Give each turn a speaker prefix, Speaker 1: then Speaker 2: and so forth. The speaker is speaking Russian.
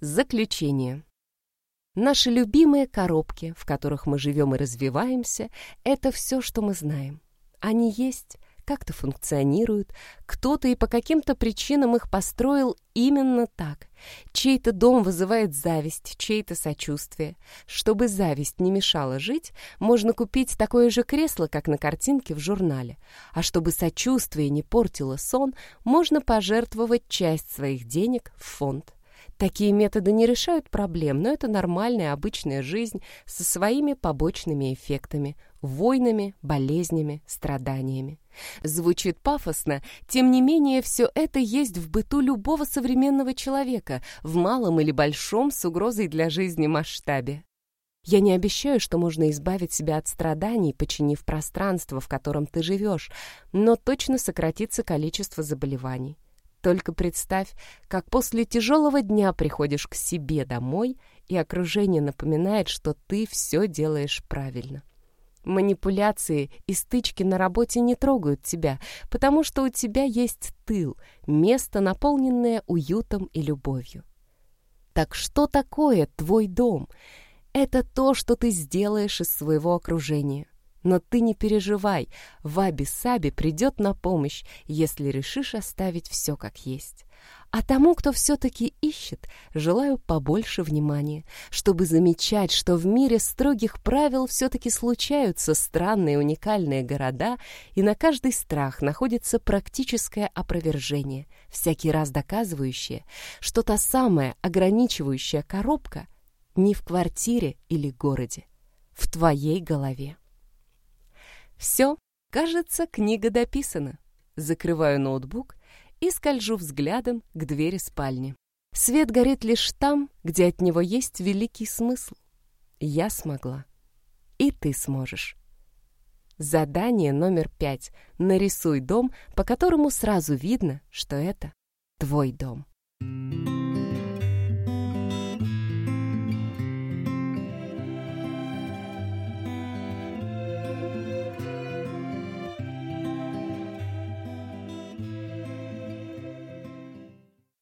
Speaker 1: Заключение. Наши любимые коробки, в которых мы живем и развиваемся, это все, что мы знаем. Они есть, как-то функционируют, кто-то и по каким-то причинам их построил именно так. Чей-то дом вызывает зависть, чей-то сочувствие. Чтобы зависть не мешала жить, можно купить такое же кресло, как на картинке в журнале. А чтобы сочувствие не портило сон, можно пожертвовать часть своих денег в фонд. Такие методы не решают проблем, но это нормальная обычная жизнь со своими побочными эффектами, войнами, болезнями, страданиями. Звучит пафосно, тем не менее все это есть в быту любого современного человека, в малом или большом с угрозой для жизни масштабе. Я не обещаю, что можно избавить себя от страданий, починив пространство, в котором ты живешь, но точно сократится количество заболеваний. Только представь, как после тяжелого дня приходишь к себе домой, и окружение напоминает, что ты все делаешь правильно. Манипуляции и стычки на работе не трогают тебя, потому что у тебя есть тыл, место, наполненное уютом и любовью. Так что такое твой дом? Это то, что ты сделаешь из своего окружения. Но ты не переживай, Ваби-Саби придет на помощь, если решишь оставить все как есть. А тому, кто все-таки ищет, желаю побольше внимания, чтобы замечать, что в мире строгих правил все-таки случаются странные уникальные города, и на каждый страх находится практическое опровержение, всякий раз доказывающее, что та самая ограничивающая коробка не в квартире или городе, в твоей голове. Все, кажется, книга дописана. Закрываю ноутбук и скольжу взглядом к двери спальни. Свет горит лишь там, где от него есть великий смысл. Я смогла. И ты сможешь. Задание номер пять. Нарисуй дом, по которому сразу видно, что это твой дом. Thank.